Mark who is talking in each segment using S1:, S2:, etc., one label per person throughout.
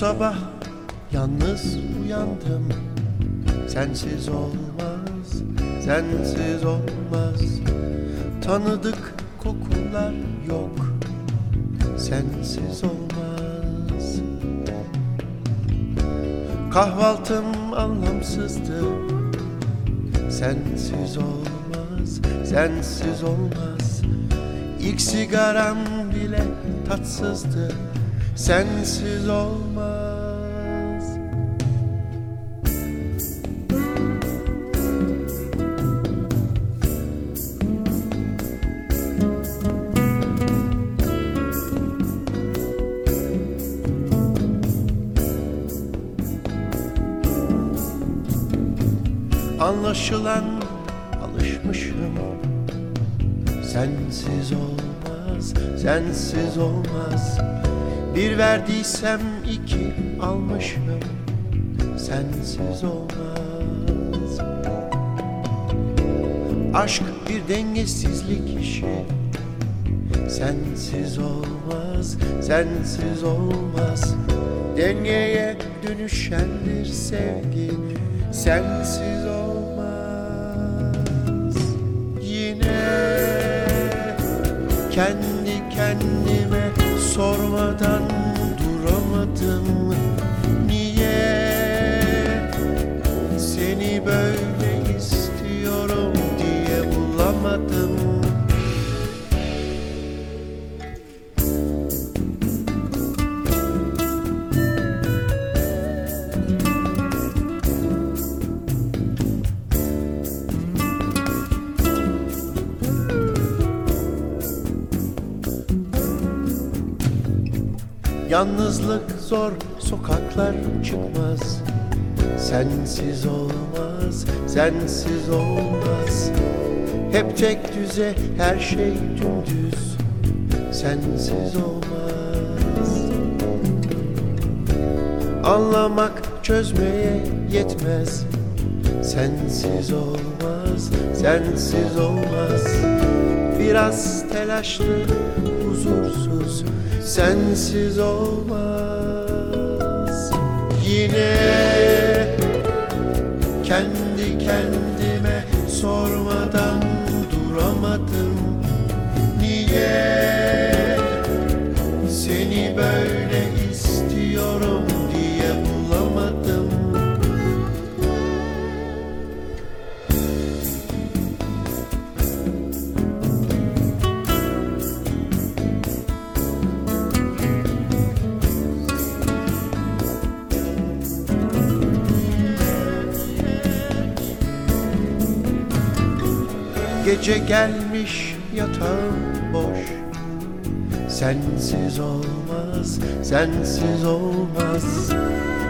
S1: sabah yalnız uyandım. Sensiz olmaz, sensiz olmaz. Tanıdık kokular yok Sensiz olmaz. Kahvaltım anlamsızdı. Sensiz olmaz, sensiz olmaz. İlk sigaram bile tatsızdı. Sensiz olmaz Anlaşılan alışmışım. Sensiz olmaz, sensiz olmaz. Bir verdiysem iki almışım. Sensiz olmaz. Aşk bir dengesizlik işi. Sensiz olmaz, sensiz olmaz Dengeye dönüşendir sevgi Sensiz olmaz. Yine kendi kendime sormadan Yalnızlık zor, sokaklar çıkmaz. Sensiz olmaz, sensiz olmaz. Hep tek düze, her şey dümdüz. Sensiz olmaz. Anlamak çözmeye yetmez. Sensiz olmaz, sensiz olmaz Biraz telaşlı, huzursuz Sensiz olmaz. Yine kendi kendime sormadan duramadım. Niye seni böyle istiyorum Gece gelmiş yatağım boş. Sensiz olmaz, sensiz olmaz.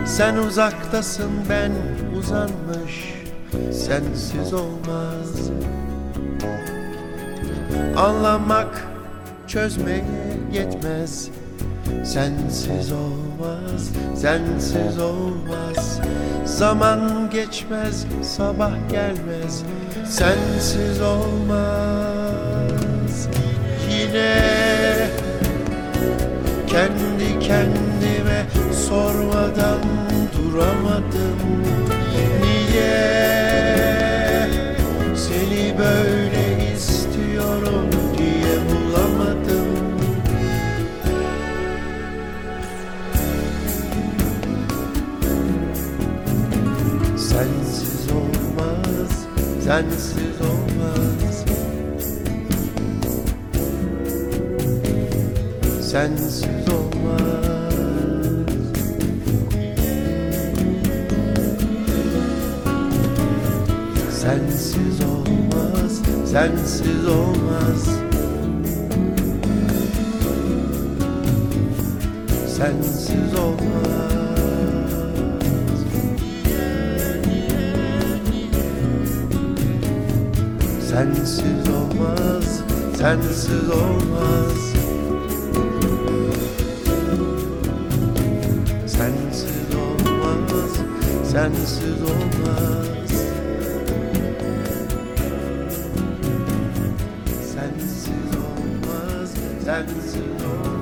S1: Sen uzaktasın ben uzanmış. Sensiz olmaz. Anlamak çözmeye yetmez. Sensiz olmaz, sensiz olmaz. Zaman geçmez, sabah gelmez Sensiz olmaz sensiz olmaz. Sensiz olmaz. Sensiz olmaz, sensiz olmaz. Sensiz olmaz Sensiz olmaz, sensiz olmaz. Sensiz olmaz, sensiz olmaz. Sensiz olmaz, sensiz olmaz